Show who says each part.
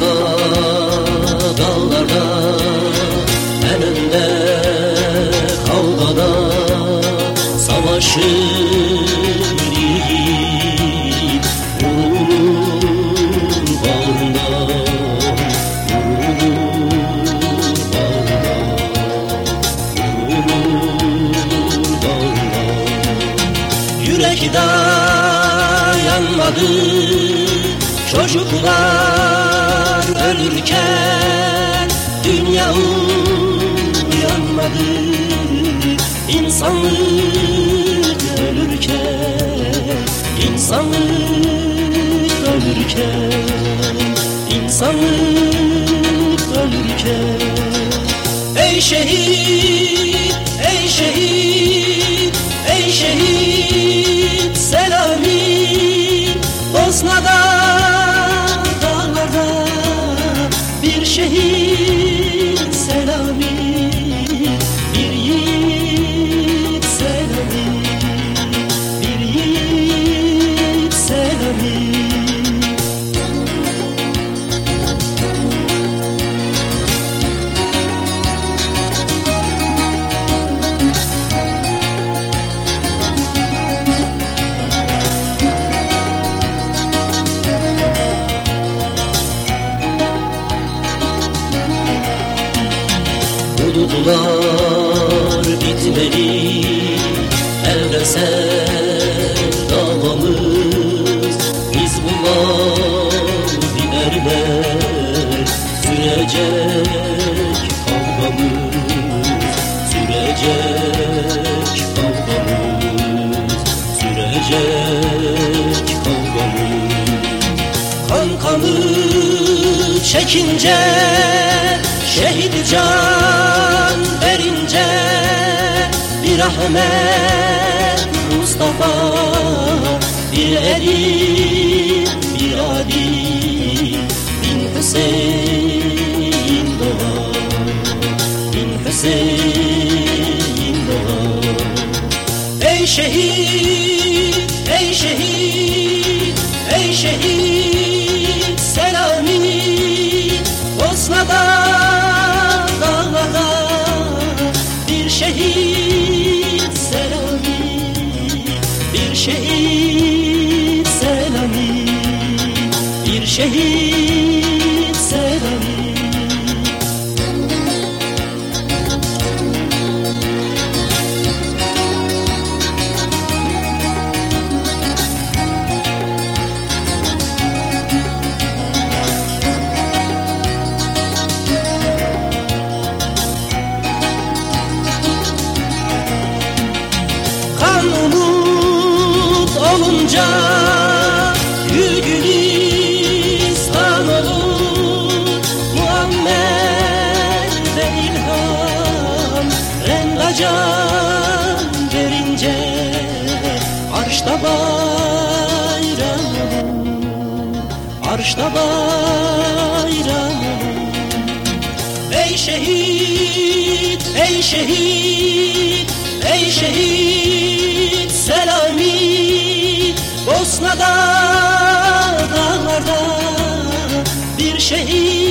Speaker 1: Dağlarda, dağlarda En önde kavgada Savaşır yiğit Vurulur bağrında Vurulur bağrında Vurulur bağrında Yürek dayanmadı Çocuklar ölürken dünya uyanmadı. İnsanlık ölürken, insanlık ölürken şehit Bulutlar bitmeli Evrensel davamız Biz bunlar ilerler Sürecek kavgamız Sürecek kavgamız Sürecek kavgamız Kan kanı çekince Şehit can verince Bir Ahmet Mustafa Bir Edip bir Ali Bin Hüseyin doğar Bin Hüseyin doğar Ey şehit, ey şehit, ey şehit Bir Arşta bayram Ey şehit, ey şehit, ey şehit Selami. Bosna'da dağlarda bir şehir